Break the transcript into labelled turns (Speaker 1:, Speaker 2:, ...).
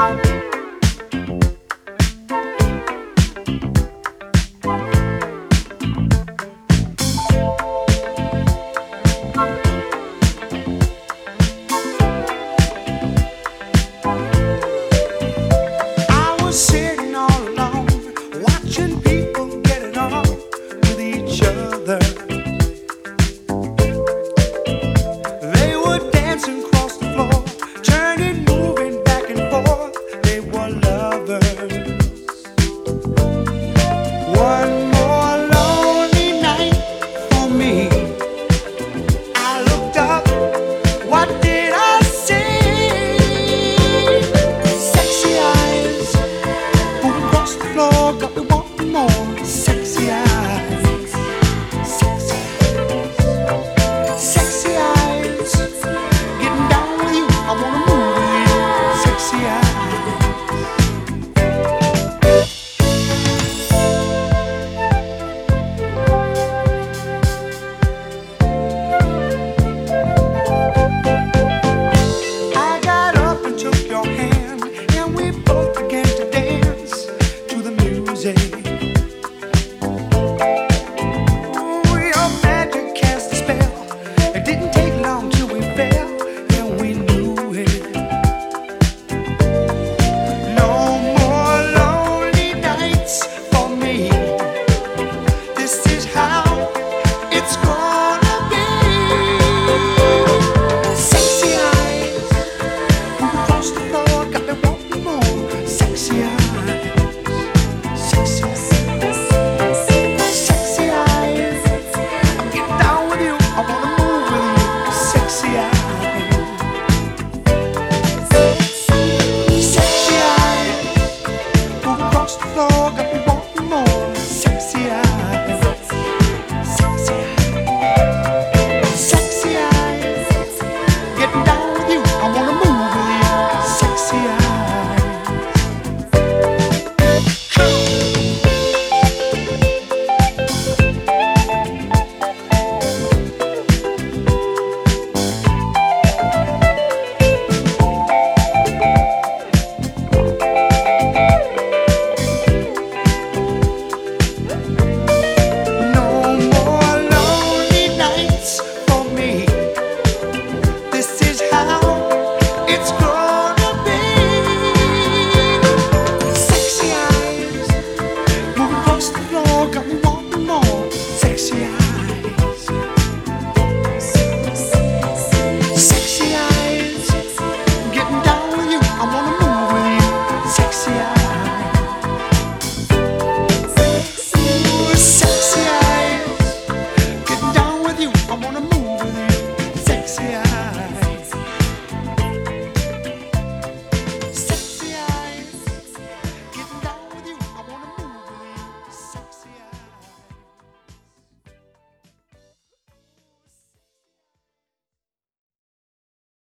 Speaker 1: Bye. slogan